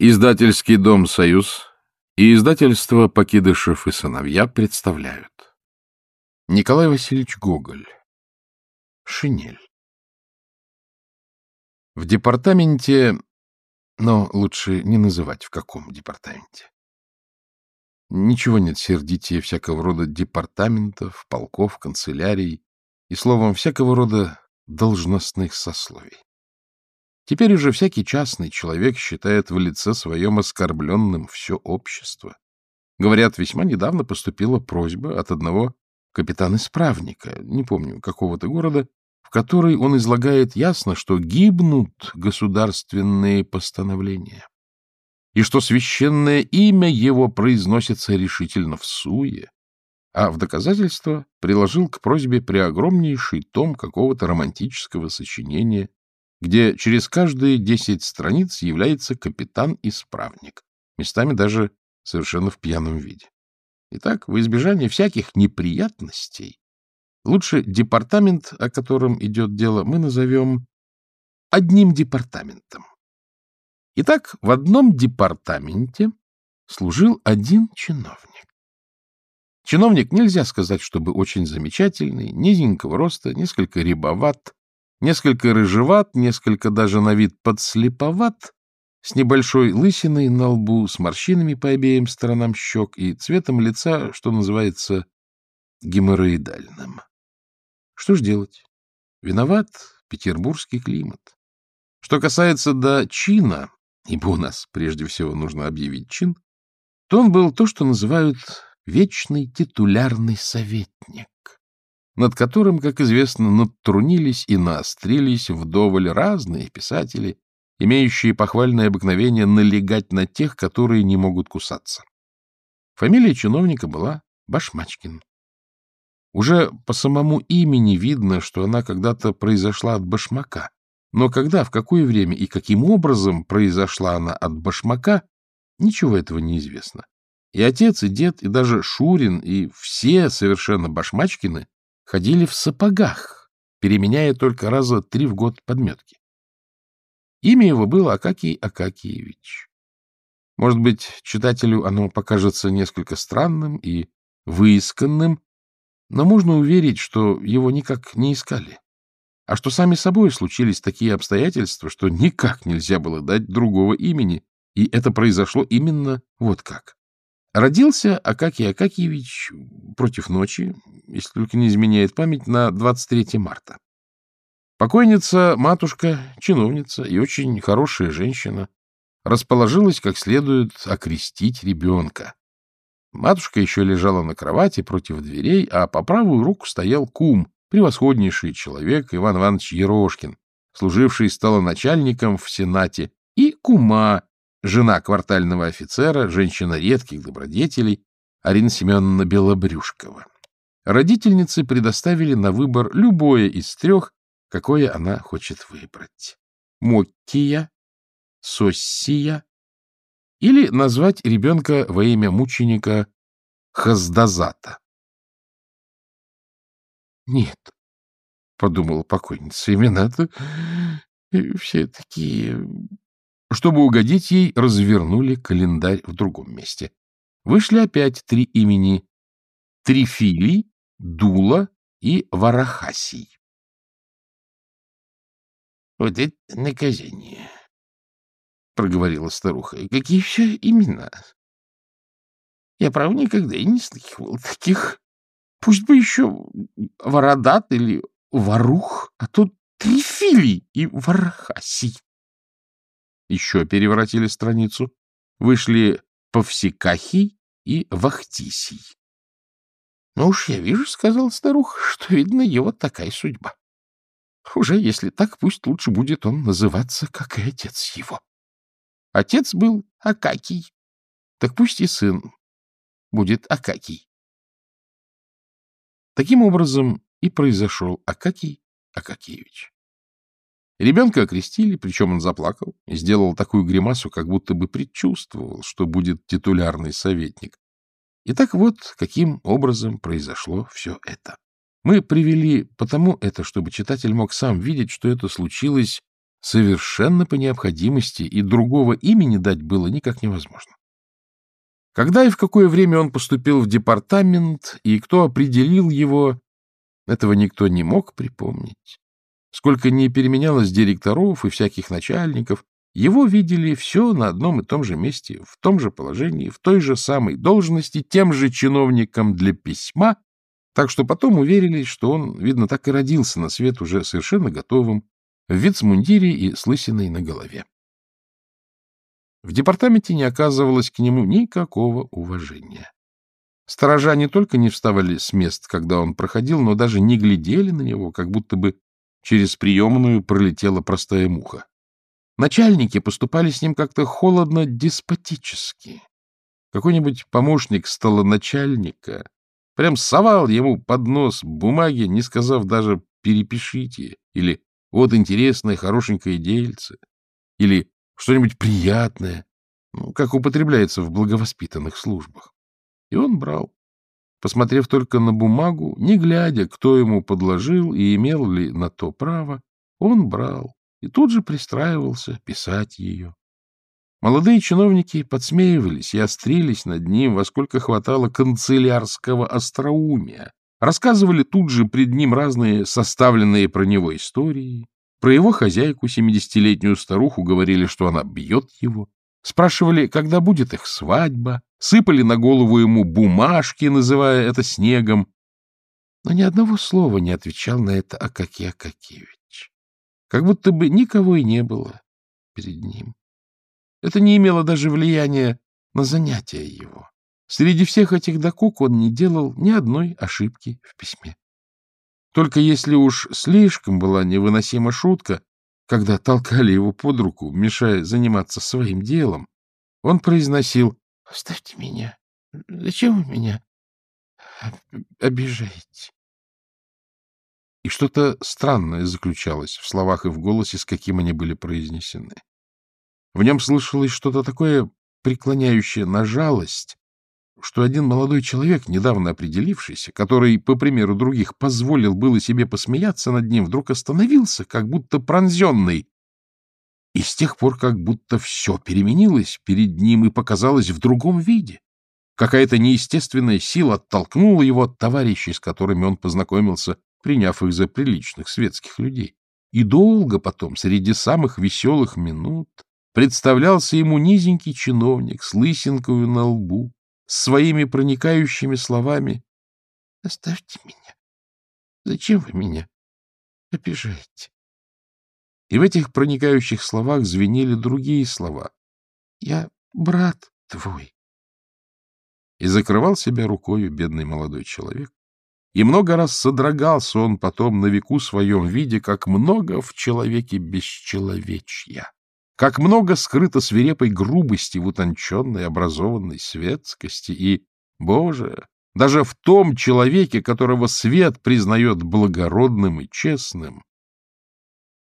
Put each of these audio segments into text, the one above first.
Издательский дом «Союз» и издательство «Покидышев и сыновья» представляют. Николай Васильевич Гоголь. Шинель. В департаменте, но лучше не называть в каком департаменте. Ничего нет сердитее всякого рода департаментов, полков, канцелярий и, словом, всякого рода должностных сословий. Теперь уже всякий частный человек считает в лице своем оскорбленным все общество. Говорят, весьма недавно поступила просьба от одного капитана-исправника, не помню, какого-то города, в которой он излагает ясно, что гибнут государственные постановления, и что священное имя его произносится решительно в суе, а в доказательство приложил к просьбе преогромнейший том какого-то романтического сочинения где через каждые десять страниц является капитан-исправник, местами даже совершенно в пьяном виде. Итак, в избежание всяких неприятностей, лучше департамент, о котором идет дело, мы назовем одним департаментом. Итак, в одном департаменте служил один чиновник. Чиновник нельзя сказать, чтобы очень замечательный, низенького роста, несколько рябоват, Несколько рыжеват, несколько даже на вид подслеповат, с небольшой лысиной на лбу, с морщинами по обеим сторонам щек и цветом лица, что называется, геморроидальным. Что ж делать? Виноват петербургский климат. Что касается до чина, ибо у нас прежде всего нужно объявить чин, то он был то, что называют вечный титулярный советник над которым, как известно, надтрунились и наострились вдоволь разные писатели, имеющие похвальное обыкновение налегать на тех, которые не могут кусаться. Фамилия чиновника была Башмачкин. Уже по самому имени видно, что она когда-то произошла от башмака. Но когда, в какое время и каким образом произошла она от башмака, ничего этого не известно. И отец, и дед, и даже Шурин, и все совершенно башмачкины ходили в сапогах, переменяя только раза три в год подметки. Имя его было Акакий Акакиевич. Может быть, читателю оно покажется несколько странным и выисканным, но можно уверить, что его никак не искали, а что сами собой случились такие обстоятельства, что никак нельзя было дать другого имени, и это произошло именно вот как. Родился Акакий Акакиевич против ночи, если только не изменяет память, на 23 марта. Покойница, матушка, чиновница и очень хорошая женщина расположилась как следует окрестить ребенка. Матушка еще лежала на кровати против дверей, а по правую руку стоял кум, превосходнейший человек Иван Иванович Ерошкин, служивший столоначальником в Сенате, и кума, жена квартального офицера, женщина редких добродетелей, Арина Семеновна Белобрюшкова. Родительницы предоставили на выбор любое из трех, какое она хочет выбрать. Моккия, Соссия или назвать ребенка во имя мученика Хаздазата. — Нет, — подумала покойница, — имена-то все такие чтобы угодить ей, развернули календарь в другом месте. Вышли опять три имени — Трифилий, Дула и Варахасий. — Вот это наказание, — проговорила старуха. — Какие все имена? Я, правда, никогда и не слыхивал таких. Пусть бы еще Вородат или Варух, а тут Трифилий и Варахасий еще переворотили страницу, вышли Повсекахий и Вахтисий. — Ну уж я вижу, — сказал старуха, — что, видно, его такая судьба. Уже если так, пусть лучше будет он называться, как и отец его. Отец был Акакий, так пусть и сын будет Акакий. Таким образом и произошел Акакий Акакиевич. Ребенка окрестили, причем он заплакал и сделал такую гримасу, как будто бы предчувствовал, что будет титулярный советник. И так вот, каким образом произошло все это. Мы привели потому это, чтобы читатель мог сам видеть, что это случилось совершенно по необходимости, и другого имени дать было никак невозможно. Когда и в какое время он поступил в департамент, и кто определил его, этого никто не мог припомнить. Сколько не переменялось директоров и всяких начальников, его видели все на одном и том же месте, в том же положении, в той же самой должности, тем же чиновником для письма, так что потом уверились, что он, видно, так и родился на свет уже совершенно готовым, в вицмундире и с лысиной на голове. В департаменте не оказывалось к нему никакого уважения. Сторожа не только не вставали с мест, когда он проходил, но даже не глядели на него, как будто бы через приемную пролетела простая муха. Начальники поступали с ним как-то холодно-деспотически. Какой-нибудь помощник столоначальника прям совал ему под нос бумаги, не сказав даже «перепишите» или «вот интересное, хорошенькое дельце» или что-нибудь приятное, ну, как употребляется в благовоспитанных службах. И он брал, посмотрев только на бумагу, не глядя, кто ему подложил и имел ли на то право, он брал и тут же пристраивался писать ее. Молодые чиновники подсмеивались и острились над ним, во сколько хватало канцелярского остроумия, рассказывали тут же пред ним разные составленные про него истории, про его хозяйку, семидесятилетнюю старуху, говорили, что она бьет его, спрашивали, когда будет их свадьба, сыпали на голову ему бумажки, называя это снегом, но ни одного слова не отвечал на это Акакий Акакиевич как будто бы никого и не было перед ним. Это не имело даже влияния на занятия его. Среди всех этих докук он не делал ни одной ошибки в письме. Только если уж слишком была невыносима шутка, когда толкали его под руку, мешая заниматься своим делом, он произносил «Оставьте меня. Зачем вы меня обижаете?» И что-то странное заключалось в словах и в голосе, с каким они были произнесены. В нем слышалось что-то такое, преклоняющее на жалость, что один молодой человек, недавно определившийся, который, по примеру других, позволил было себе посмеяться над ним, вдруг остановился, как будто пронзенный, и с тех пор как будто все переменилось перед ним и показалось в другом виде. Какая-то неестественная сила оттолкнула его от товарищей, с которыми он познакомился приняв их за приличных светских людей. И долго потом, среди самых веселых минут, представлялся ему низенький чиновник с лысинкою на лбу, с своими проникающими словами «Оставьте меня. Зачем вы меня обижаете?» И в этих проникающих словах звенели другие слова. «Я брат твой». И закрывал себя рукою бедный молодой человек, и много раз содрогался он потом на веку своем виде, как много в человеке бесчеловечья, как много скрыто свирепой грубости в утонченной образованной светскости и, Боже, даже в том человеке, которого свет признает благородным и честным.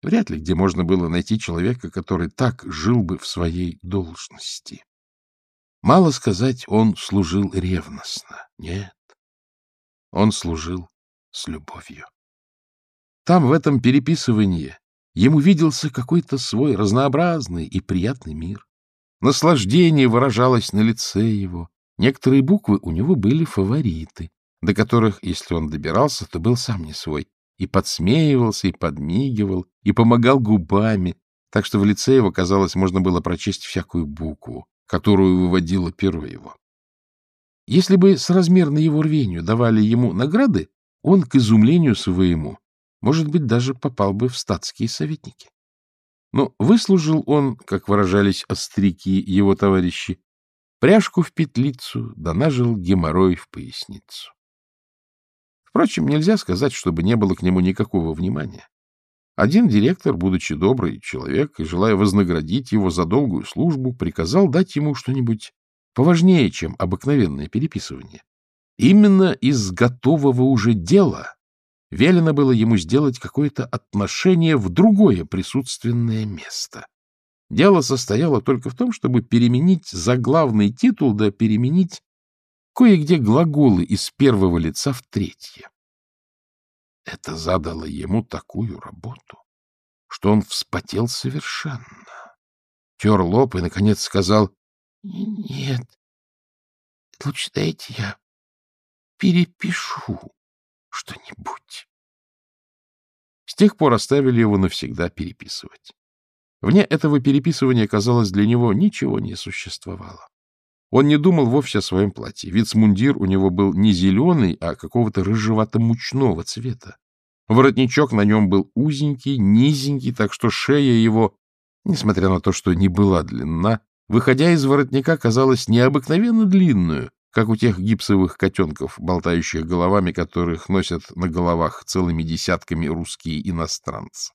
Вряд ли где можно было найти человека, который так жил бы в своей должности. Мало сказать, он служил ревностно. Нет. Он служил с любовью. Там, в этом переписывании, ему виделся какой-то свой разнообразный и приятный мир. Наслаждение выражалось на лице его. Некоторые буквы у него были фавориты, до которых, если он добирался, то был сам не свой, и подсмеивался, и подмигивал, и помогал губами, так что в лице его, казалось, можно было прочесть всякую букву, которую выводило перо его. Если бы с размерно его рвению давали ему награды, он, к изумлению своему, может быть, даже попал бы в статские советники. Но выслужил он, как выражались остряки его товарищи, пряжку в петлицу, да нажил геморрой в поясницу. Впрочем, нельзя сказать, чтобы не было к нему никакого внимания. Один директор, будучи добрый человек и желая вознаградить его за долгую службу, приказал дать ему что-нибудь поважнее, чем обыкновенное переписывание. Именно из готового уже дела велено было ему сделать какое-то отношение в другое присутственное место. Дело состояло только в том, чтобы переменить заглавный титул, да переменить кое-где глаголы из первого лица в третье. Это задало ему такую работу, что он вспотел совершенно. Тер лоб и, наконец, сказал, — Нет, лучше дайте я перепишу что-нибудь. С тех пор оставили его навсегда переписывать. Вне этого переписывания, казалось, для него ничего не существовало. Он не думал вовсе о своем платье. Вицмундир у него был не зеленый, а какого-то рыжевато-мучного цвета. Воротничок на нем был узенький, низенький, так что шея его, несмотря на то, что не была длинна, выходя из воротника, казалась необыкновенно длинную, как у тех гипсовых котенков, болтающих головами, которых носят на головах целыми десятками русские иностранцы.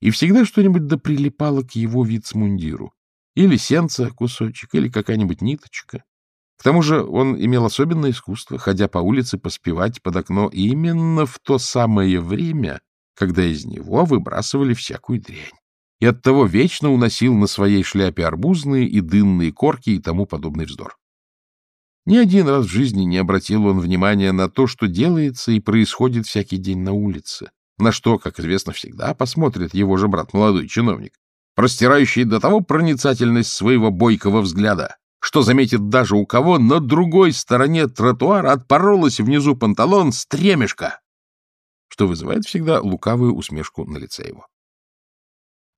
И всегда что-нибудь да прилипало к его вицмундиру. Или сенца кусочек, или какая-нибудь ниточка. К тому же он имел особенное искусство, ходя по улице, поспевать под окно именно в то самое время, когда из него выбрасывали всякую дрянь. И оттого вечно уносил на своей шляпе арбузные и дынные корки и тому подобный вздор. Ни один раз в жизни не обратил он внимания на то, что делается и происходит всякий день на улице, на что, как известно, всегда посмотрит его же брат, молодой чиновник, простирающий до того проницательность своего бойкого взгляда, что заметит даже у кого на другой стороне тротуара отпоролась внизу панталон стремешка, что вызывает всегда лукавую усмешку на лице его.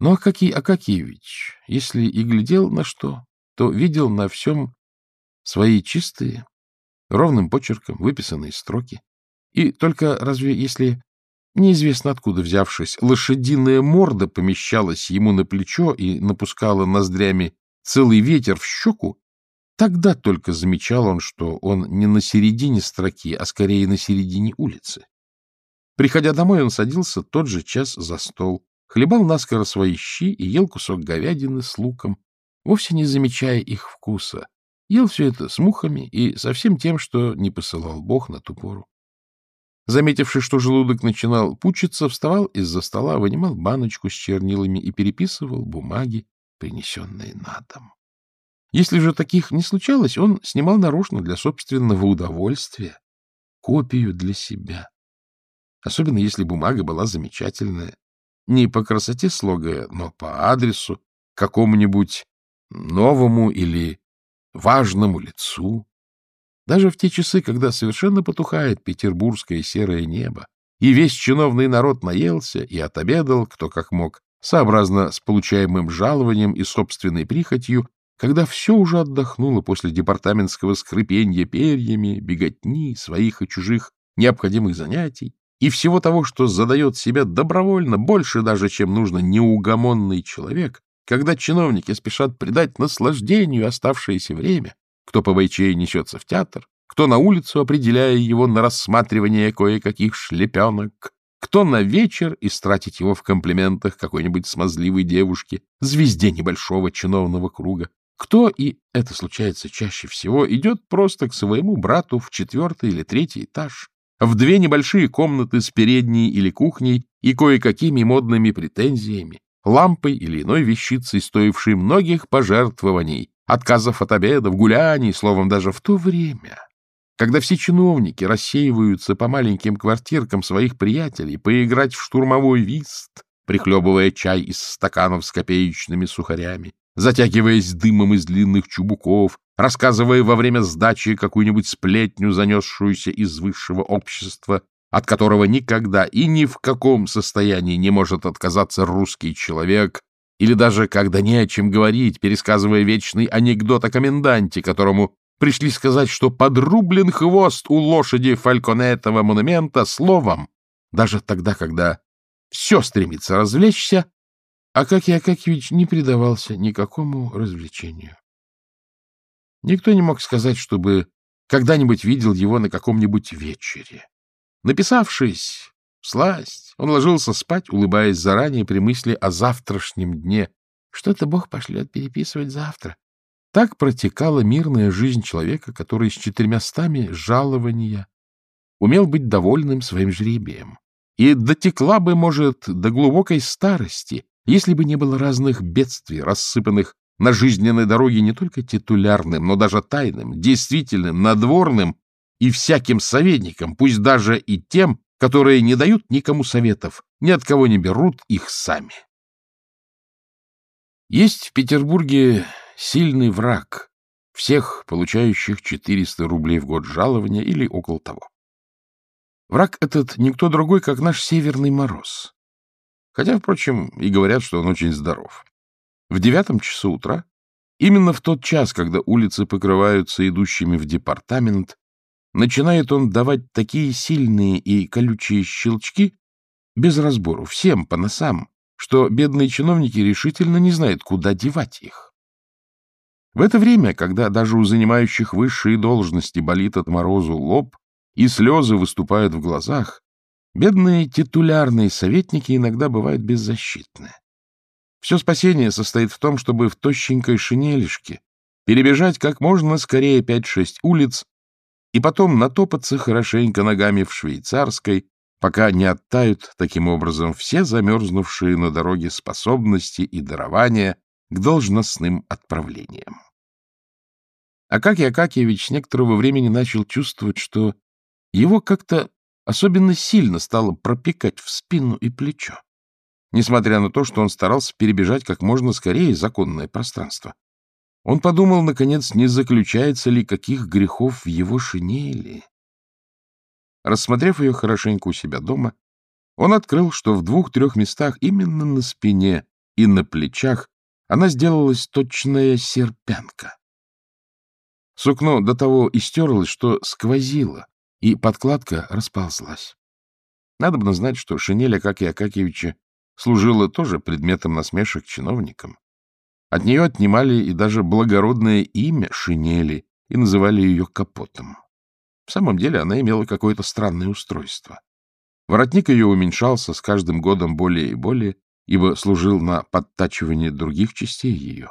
Но Акакий Акакиевич, если и глядел на что, то видел на всем свои чистые, ровным почерком выписанные строки. И только разве если, неизвестно откуда взявшись, лошадиная морда помещалась ему на плечо и напускала ноздрями целый ветер в щеку, тогда только замечал он, что он не на середине строки, а скорее на середине улицы. Приходя домой, он садился тот же час за стол, хлебал наскоро свои щи и ел кусок говядины с луком, вовсе не замечая их вкуса, Ел все это с мухами и со всем тем, что не посылал Бог на ту пору. Заметивши, что желудок начинал пучиться, вставал из-за стола, вынимал баночку с чернилами и переписывал бумаги, принесенные на дом. Если же таких не случалось, он снимал нарочно для собственного удовольствия копию для себя. Особенно если бумага была замечательная. Не по красоте слога, но по адресу, какому-нибудь новому или важному лицу. Даже в те часы, когда совершенно потухает петербургское серое небо, и весь чиновный народ наелся и отобедал, кто как мог, сообразно с получаемым жалованием и собственной прихотью, когда все уже отдохнуло после департаментского скрипенья перьями, беготни, своих и чужих необходимых занятий, и всего того, что задает себя добровольно, больше даже, чем нужно неугомонный человек, когда чиновники спешат придать наслаждению оставшееся время, кто по бойчей несется в театр, кто на улицу, определяя его на рассматривание кое-каких шлепенок, кто на вечер истратить его в комплиментах какой-нибудь смазливой девушке, звезде небольшого чиновного круга, кто, и это случается чаще всего, идет просто к своему брату в четвертый или третий этаж, в две небольшие комнаты с передней или кухней и кое-какими модными претензиями, лампой или иной вещицей, стоившей многих пожертвований, отказов от обедов, гуляний, словом, даже в то время, когда все чиновники рассеиваются по маленьким квартиркам своих приятелей поиграть в штурмовой вист, прихлебывая чай из стаканов с копеечными сухарями, затягиваясь дымом из длинных чубуков, рассказывая во время сдачи какую-нибудь сплетню, занесшуюся из высшего общества, от которого никогда и ни в каком состоянии не может отказаться русский человек, или даже когда не о чем говорить, пересказывая вечный анекдот о коменданте, которому пришли сказать, что подрублен хвост у лошади фальконетового монумента словом, даже тогда, когда все стремится развлечься, Акакий Акакевич не предавался никакому развлечению. Никто не мог сказать, чтобы когда-нибудь видел его на каком-нибудь вечере. Написавшись, сласть, он ложился спать, улыбаясь заранее при мысли о завтрашнем дне. Что-то Бог пошлет переписывать завтра. Так протекала мирная жизнь человека, который с четырьмястами жалования умел быть довольным своим жребием. И дотекла бы, может, до глубокой старости, если бы не было разных бедствий, рассыпанных на жизненной дороге не только титулярным, но даже тайным, действительным, надворным и всяким советникам, пусть даже и тем, которые не дают никому советов, ни от кого не берут их сами. Есть в Петербурге сильный враг всех, получающих 400 рублей в год жалования или около того. Враг этот никто другой, как наш Северный Мороз. Хотя, впрочем, и говорят, что он очень здоров. В девятом часу утра, именно в тот час, когда улицы покрываются идущими в департамент, начинает он давать такие сильные и колючие щелчки, без разбору, всем по носам, что бедные чиновники решительно не знают, куда девать их. В это время, когда даже у занимающих высшие должности болит от морозу лоб, и слезы выступают в глазах, бедные титулярные советники иногда бывают беззащитны. Все спасение состоит в том, чтобы в тощенькой шинелишке перебежать как можно скорее пять-шесть улиц и потом натопаться хорошенько ногами в швейцарской, пока не оттают таким образом все замерзнувшие на дороге способности и дарования к должностным отправлениям. Акакий Акакиевич с некоторого времени начал чувствовать, что его как-то особенно сильно стало пропекать в спину и плечо, несмотря на то, что он старался перебежать как можно скорее законное пространство. Он подумал, наконец, не заключается ли каких грехов в его шинели. Рассмотрев ее хорошенько у себя дома, он открыл, что в двух-трех местах именно на спине и на плечах она сделалась точная серпянка. Сукно до того истерлось, что сквозило, и подкладка расползлась. Надо бы знать, что шинель Акакия Акакевича служила тоже предметом насмешек чиновникам. От нее отнимали и даже благородное имя шинели и называли ее капотом. В самом деле она имела какое-то странное устройство. Воротник ее уменьшался с каждым годом более и более, ибо служил на подтачивание других частей ее.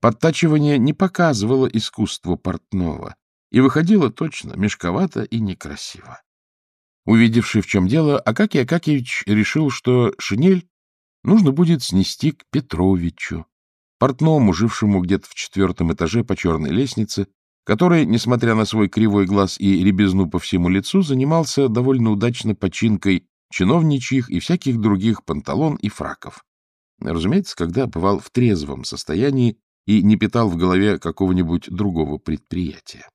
Подтачивание не показывало искусство портного, и выходило точно, мешковато и некрасиво. Увидевший, в чем дело, Акакий Акакевич решил, что шинель нужно будет снести к Петровичу, портному, жившему где-то в четвертом этаже по черной лестнице, который, несмотря на свой кривой глаз и ребезну по всему лицу, занимался довольно удачно починкой чиновничьих и всяких других панталон и фраков. Разумеется, когда бывал в трезвом состоянии и не питал в голове какого-нибудь другого предприятия.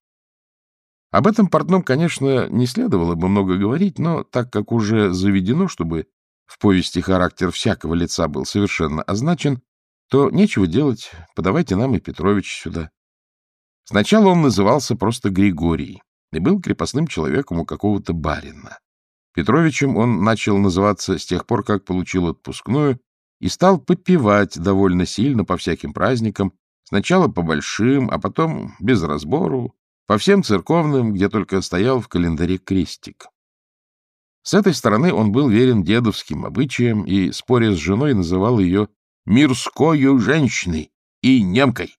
Об этом портном, конечно, не следовало бы много говорить, но так как уже заведено, чтобы в повести характер всякого лица был совершенно означен, то нечего делать, подавайте нам и Петрович сюда. Сначала он назывался просто Григорий и был крепостным человеком у какого-то барина. Петровичем он начал называться с тех пор, как получил отпускную, и стал попивать довольно сильно по всяким праздникам, сначала по большим, а потом без разбору, по всем церковным, где только стоял в календаре крестик. С этой стороны он был верен дедовским обычаям и, споря с женой, называл ее «мирскою женщиной» и «немкой».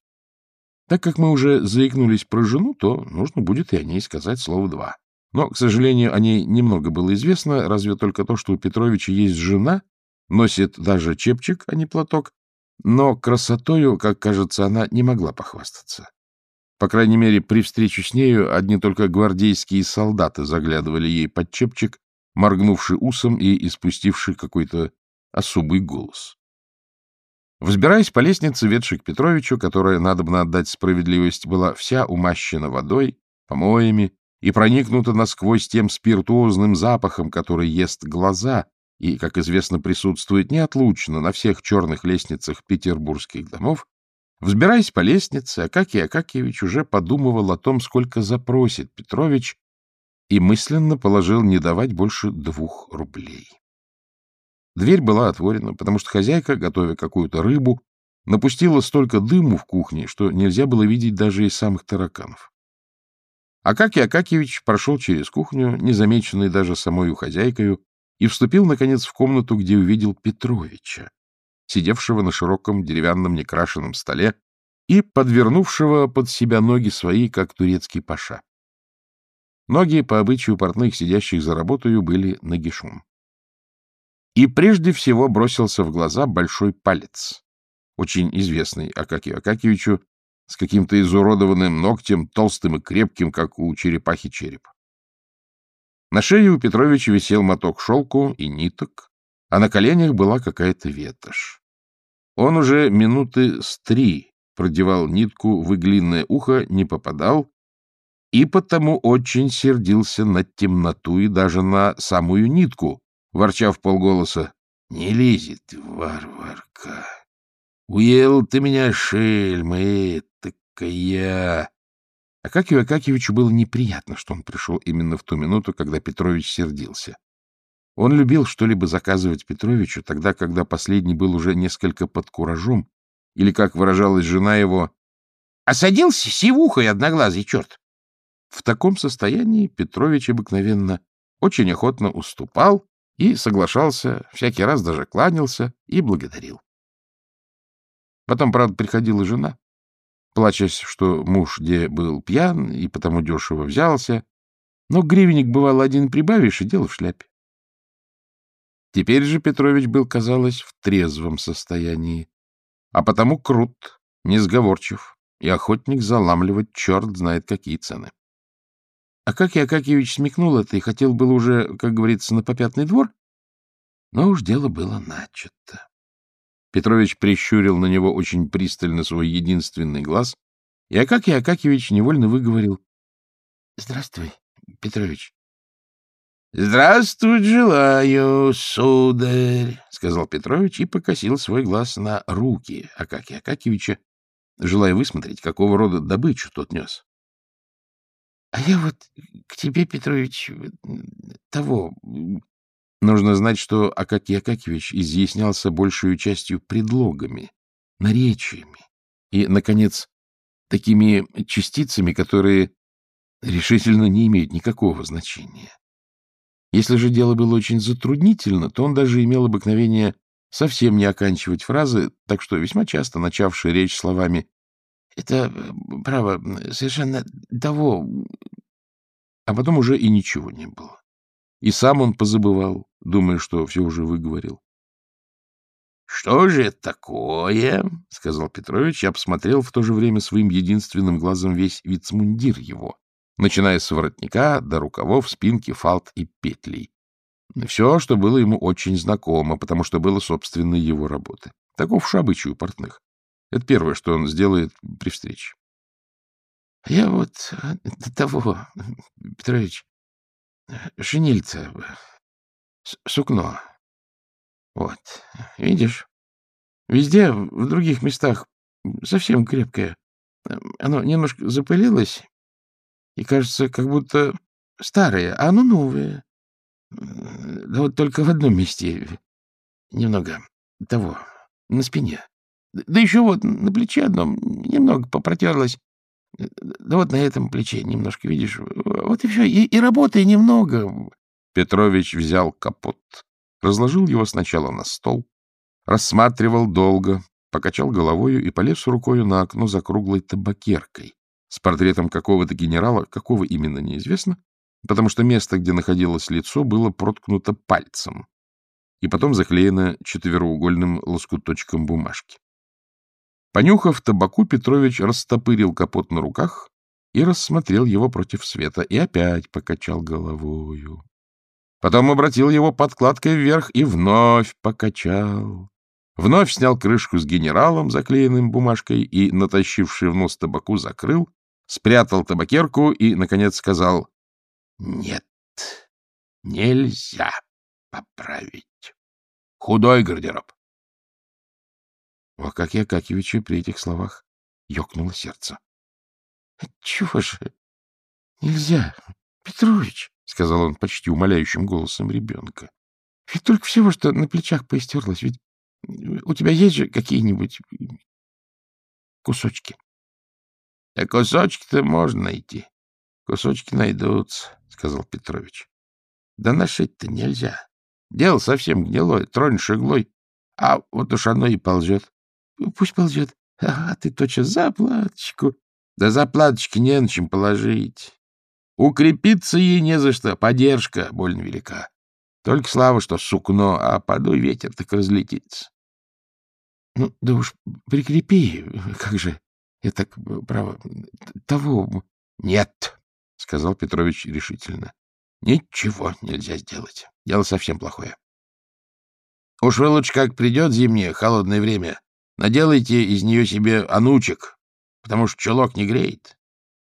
Так как мы уже заикнулись про жену, то нужно будет и о ней сказать слово два. Но, к сожалению, о ней немного было известно, разве только то, что у Петровича есть жена, носит даже чепчик, а не платок, но красотою, как кажется, она не могла похвастаться. По крайней мере, при встрече с нею одни только гвардейские солдаты заглядывали ей под чепчик, моргнувший усом и испустивший какой-то особый голос. Взбираясь по лестнице, ведшей к Петровичу, которая, надо бы отдать справедливость, была вся умащена водой, помоями и проникнута насквозь тем спиртуозным запахом, который ест глаза и, как известно, присутствует неотлучно на всех черных лестницах петербургских домов, Взбираясь по лестнице, Акакий Акакиевич уже подумывал о том, сколько запросит Петрович, и мысленно положил не давать больше двух рублей. Дверь была отворена, потому что хозяйка, готовя какую-то рыбу, напустила столько дыму в кухне, что нельзя было видеть даже и самых тараканов. Акакий Акакиевич прошел через кухню, незамеченный даже самой хозяйкою, и вступил, наконец, в комнату, где увидел Петровича, сидевшего на широком деревянном некрашенном столе и подвернувшего под себя ноги свои, как турецкий паша. Ноги, по обычаю портных, сидящих за работою, были нагишом. И прежде всего бросился в глаза большой палец, очень известный Акакию Акакевичу, с каким-то изуродованным ногтем, толстым и крепким, как у черепахи череп. На шее у Петровича висел моток шелку и ниток, а на коленях была какая-то ветошь. Он уже минуты с три продевал нитку в иглинное ухо, не попадал, и потому очень сердился на темноту и даже на самую нитку, ворча в полголоса. — Не лезет, варварка! Уел ты меня, шельма, этакая! Акакию Акакевичу было неприятно, что он пришел именно в ту минуту, когда Петрович сердился. Он любил что-либо заказывать Петровичу тогда, когда последний был уже несколько под куражом, или, как выражалась жена его, «Осадился сивухой одноглазый черт!» В таком состоянии Петрович обыкновенно очень охотно уступал и соглашался, всякий раз даже кланялся и благодарил. Потом, правда, приходила жена, плачась, что муж где был пьян и потому дешево взялся, но гривенник, бывал, один прибавишь, и дело в шляпе. Теперь же Петрович был, казалось, в трезвом состоянии, а потому крут, несговорчив и охотник заламливать черт знает какие цены. Акакий Акакьевич смекнул это и хотел было уже, как говорится, на попятный двор, но уж дело было начато. Петрович прищурил на него очень пристально свой единственный глаз, и Акакий Акакьевич невольно выговорил. — Здравствуй, Петрович. — Здравствуй, желаю, сударь, — сказал Петрович и покосил свой глаз на руки Акакия Акакевича, желая высмотреть, какого рода добычу тот нес. — А я вот к тебе, Петрович, того... Нужно знать, что Акакий Акакевич изъяснялся большую частью предлогами, наречиями и, наконец, такими частицами, которые решительно не имеют никакого значения. Если же дело было очень затруднительно, то он даже имел обыкновение совсем не оканчивать фразы, так что весьма часто, начавший речь словами «это, право, совершенно того...» А потом уже и ничего не было. И сам он позабывал, думая, что все уже выговорил. — Что же это такое? — сказал Петрович и обсмотрел в то же время своим единственным глазом весь вицмундир его, начиная с воротника до рукавов, спинки, фалт и петлей. Все, что было ему очень знакомо, потому что было собственной его работы. Таков уж обычай у портных. Это первое, что он сделает при встрече. — Я вот до того, Петрович, шинельца, сукно. Вот, видишь, везде, в других местах совсем крепкое. Оно немножко запылилось, и кажется, как будто старое, а оно новое. Да вот только в одном месте немного того, на спине. Да еще вот на плече одном немного попротерлось. Да вот на этом плече немножко, видишь, вот и все. И, и работы немного. Петрович взял капот, разложил его сначала на стол, рассматривал долго, покачал головою и полез рукою на окно за круглой табакеркой, с портретом какого-то генерала, какого именно неизвестно, потому что место, где находилось лицо, было проткнуто пальцем и потом заклеено четвероугольным лоскуточком бумажки. Понюхав табаку, Петрович растопырил капот на руках и рассмотрел его против света, и опять покачал головою. Потом обратил его подкладкой вверх и вновь покачал. Вновь снял крышку с генералом, заклеенным бумажкой, и, натащивший в нос табаку, закрыл, спрятал табакерку и, наконец, сказал «Нет, нельзя поправить. Худой гардероб». У Акакия Акакевича при этих словах ёкнуло сердце. — Чего же нельзя, Петрович? — сказал он почти умоляющим голосом ребенка. — Ведь только всего, что на плечах поистерлось, ведь у тебя есть же какие-нибудь кусочки? — Да кусочки-то можно найти. Кусочки найдутся, — сказал Петрович. — Да нашить-то нельзя. Дело совсем гнилое, тронешь иглой, а вот уж оно и ползет. — Пусть ползет. А ты точно заплаточку. Да заплаточки не на чем положить. Укрепиться ей не за что, поддержка больно велика. Только слава, что сукно, а подуй ветер, так разлетится. — Ну, да уж прикрепи, как же, я так, право, того... — Нет, — сказал Петрович решительно. — Ничего нельзя сделать. Дело совсем плохое. Уж вы лучше, как придет зимнее, холодное время, наделайте из нее себе анучек, потому что чулок не греет.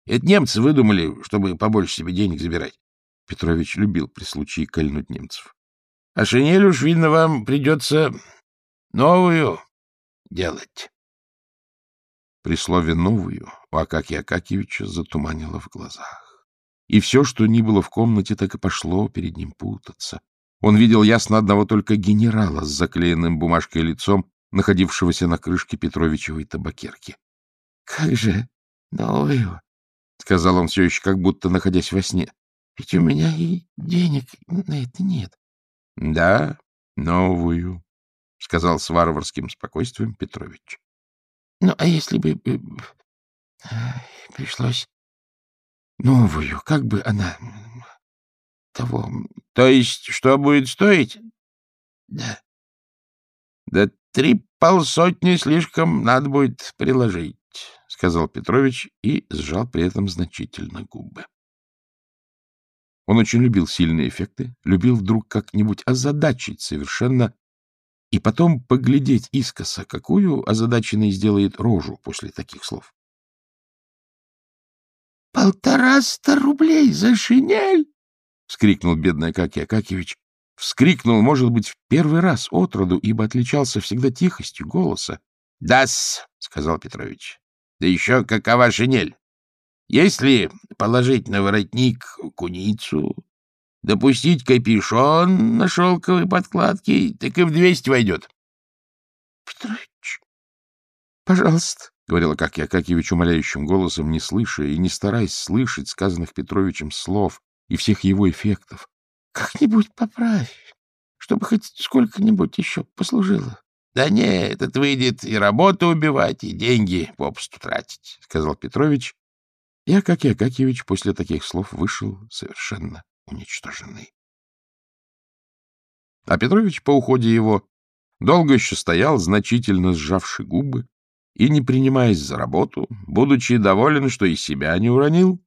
Это немцы выдумали, чтобы побольше себе денег забирать. Петрович любил при случае кольнуть немцев. — А шинель уж, видно, вам придется новую делать. При слове «новую» у Акакия Акакевича затуманило в глазах. И все, что ни было в комнате, так и пошло перед ним путаться. Он видел ясно одного только генерала с заклеенным бумажкой лицом, находившегося на крышке Петровичевой табакерки. — Как же новую? — сказал он все еще, как будто находясь во сне. — Ведь у меня и денег на это нет. — Да, новую, — сказал с варварским спокойствием Петрович. — Ну, а если бы э, пришлось новую, как бы она того... — То есть, что будет стоить? — Да. — Да три полсотни слишком надо будет приложить, — сказал Петрович и сжал при этом значительно губы. Он очень любил сильные эффекты, любил вдруг как-нибудь озадачить совершенно и потом поглядеть искоса, какую озадаченный сделает рожу после таких слов. — Полтораста рублей за шинель! — вскрикнул бедный Акакий Акакевич. Вскрикнул, может быть, в первый раз от роду, ибо отличался всегда тихостью голоса. — Да-с, — сказал Петрович. — Да еще какова шинель! Если положить на воротник куницу, допустить капюшон на шелковой подкладке, так и в двести войдет. — Петрович, пожалуйста, — говорила как Акакевич умоляющим голосом, не слыша и не стараясь слышать сказанных Петровичем слов, и всех его эффектов. — Как-нибудь поправь, чтобы хоть сколько-нибудь еще послужило. — Да нет, это выйдет и работу убивать, и деньги попусту тратить, — сказал Петрович. И Акакий Акакьевич после таких слов вышел совершенно уничтоженный. А Петрович по уходе его долго еще стоял, значительно сжавши губы, и, не принимаясь за работу, будучи доволен, что и себя не уронил,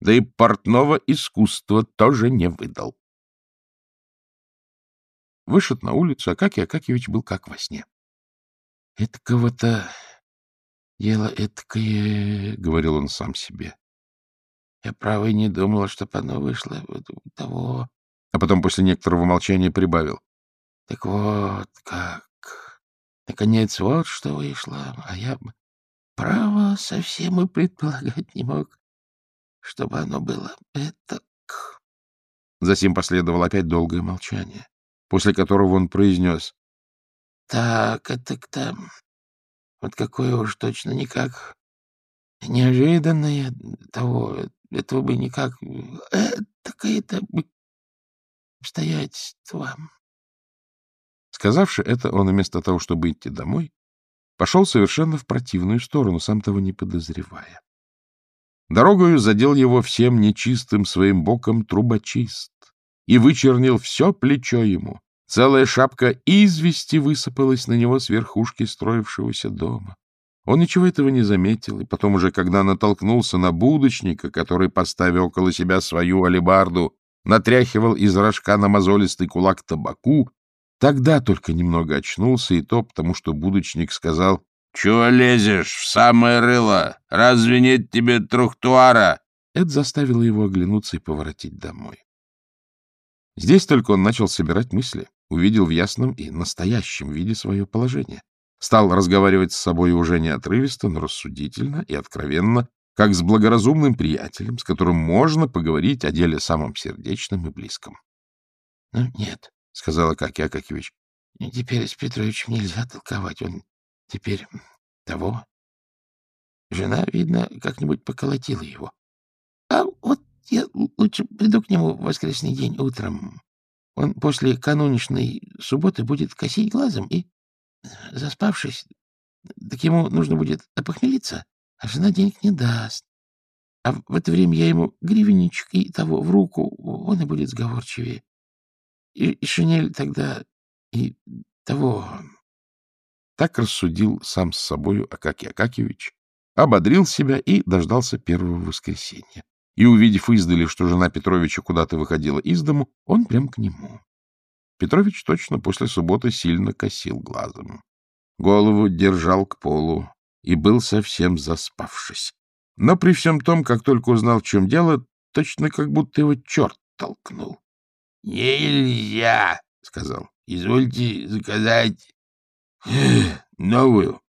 да и портного искусства тоже не выдал. Вышед на улицу, Акакий Акакевич был как во сне. — Это кого-то дело эткое, — говорил он сам себе. — Я, право, не думала, чтоб оно вышло того. А потом после некоторого молчания прибавил. — Так вот как. Наконец, вот что вышло. А я, право, совсем и предполагать не мог чтобы оно было этак. Затем последовало опять долгое молчание, после которого он произнес. — Так, это там. Вот какое уж точно никак неожиданное того, этого бы никак... Такое-то бы обстоятельство. Сказавши это, он вместо того, чтобы идти домой, пошел совершенно в противную сторону, сам того не подозревая. Дорогою задел его всем нечистым своим боком трубочист и вычернил все плечо ему. Целая шапка извести высыпалась на него с верхушки строившегося дома. Он ничего этого не заметил, и потом уже, когда натолкнулся на будочника, который, поставив около себя свою алебарду, натряхивал из рожка на мозолистый кулак табаку, тогда только немного очнулся, и то потому, что будочник сказал чего лезешь в самое рыло? Разве нет тебе трухтуара? Это заставило его оглянуться и поворотить домой. Здесь только он начал собирать мысли, увидел в ясном и настоящем виде свое положение. Стал разговаривать с собой уже не отрывисто, но рассудительно и откровенно, как с благоразумным приятелем, с которым можно поговорить о деле самом сердечном и близком. — Ну, нет, — сказал Акакий Акакевич, — теперь с Петровичем нельзя толковать, он Теперь того. Жена, видно, как-нибудь поколотила его. А вот я лучше приду к нему в воскресный день утром. Он после кануничной субботы будет косить глазом и, заспавшись, так ему нужно будет опохмелиться, а жена денег не даст. А в это время я ему гривенничек и того в руку, он и будет сговорчивее. И, и шинель тогда и того так рассудил сам с собою Акакий Акакевич, ободрил себя и дождался первого воскресенья. и, увидев издали, что жена Петровича куда-то выходила из дому, он прям к нему. Петрович точно после субботы сильно косил глазом. Голову держал к полу и был совсем заспавшись. Но при всем том, как только узнал, в чем дело, точно как будто его черт толкнул. — Нельзя, — сказал. — Извольте заказать новую.